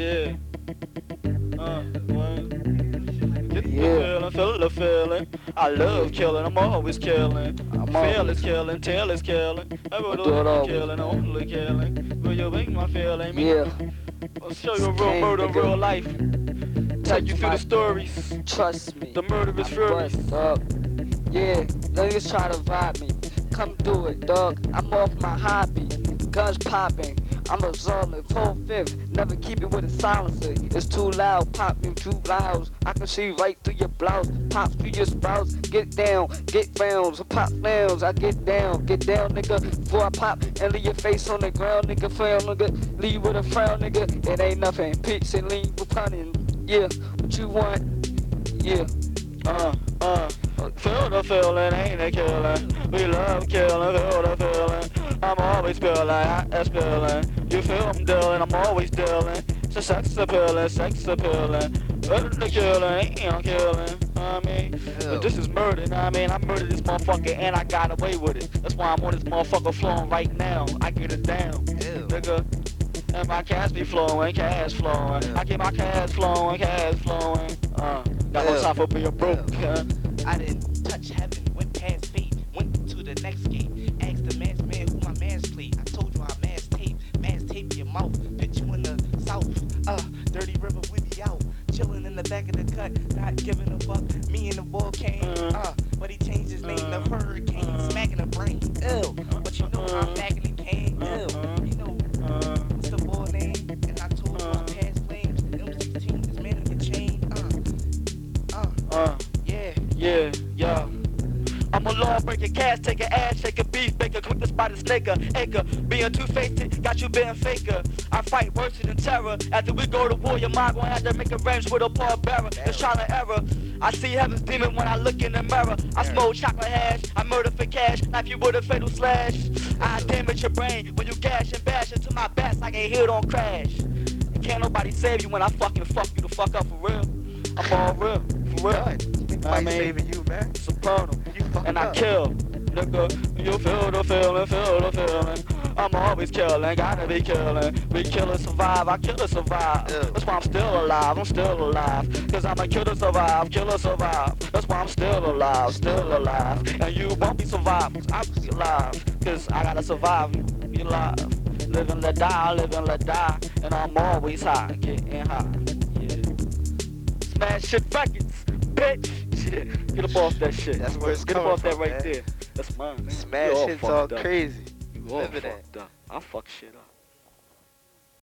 shit. Uh. Get the Yeah. feeling, feel the feeling. I love killing, I'm always killing. I'm Feel is killing, tail is killing. Every do it always. killing, only killing. Will you make my feeling? Yeah, I'll show you a real murder, real life. Take you through the stories. trust me. The murderous I furies. bust up. Yeah, niggas try to vibe me. Come do it, dog. I'm off my hobby. Guns popping. I'm absorbing full fifth. Never keep it with a silencer. It's too loud. Pop me too loud. I can see right through your blouse. Pop through your spouse. Get down. Get rounds. Pop rounds. I get down. Get down, nigga. Before I pop and leave your face on the ground, nigga. Frown, nigga. Leave with a frown, nigga. It ain't nothing. Pitch and leave with punning. Yeah, what you want? Yeah. Uh, uh. Feel the feeling, ain't it killing? We love killing, feel the feeling. I'm always feeling, I am feeling. You feel I'm dealing, I'm always dealing. So sex appealing, sex appealing. Murder the killing, ain't I'm killing. I mean, but this is murder, know I mean? I murdered this motherfucker and I got away with it. That's why I'm on this motherfucker flowing right now. I get it down, nigga. And my cash be flowing, cash flowing. I keep my cash flowing, cash flowing. Uh, got no Yeah. time for being broke. huh? I didn't touch heaven, went past fate, went to the next gate. Mouth. Put you in the south, uh, dirty river, we be out. Chilling in the back of the cut, not giving a fuck. Me and the volcano, uh, but he changed his name to Hurricane, smacking the brain. Ew, but you know I'm back in the game. Ew, you know Uh, what's the boy name? And I told I passed flames. M16 is man on your chain. Uh, uh, uh, yeah. yeah, yeah. I'm a lawbreaker, cash taker, ass shaker, beef baker, quick to spot a snaker, acre. Being two-faced, got you being faker. I fight worse than terror. After we go to war, your mind gon' have to make a range with a poor bearer. It's trial and error. I see heaven's demon when I look in the mirror. I smoke chocolate hash, I murder for cash, knife you with a fatal slash. I damage your brain when you gash and bash into my bats like a hill don't crash. Can't nobody save you when I fucking fuck you the fuck up for real. I'm all real, for real. I mean, saving you, man. supernal. And I kill, nigga. You feel the feeling, feel the feeling. I'm always killing, gotta be killing. We kill and survive, I kill and survive. That's why I'm still alive, I'm still alive. Cause I'm a killer survive, killer survive. That's why I'm still alive, still alive. And you won't be survived, cause I'm alive. Cause I gotta survive, be alive. Live and let die, live and let die. And I'm always high, getting high. Yeah. Smash shit records, bitch. Shit. Get up off that shit. That's where it's Get up coming off that right man. there. That's mine. Man. Smash You all shit's all crazy. You all Living it. fucked up. I fuck shit up.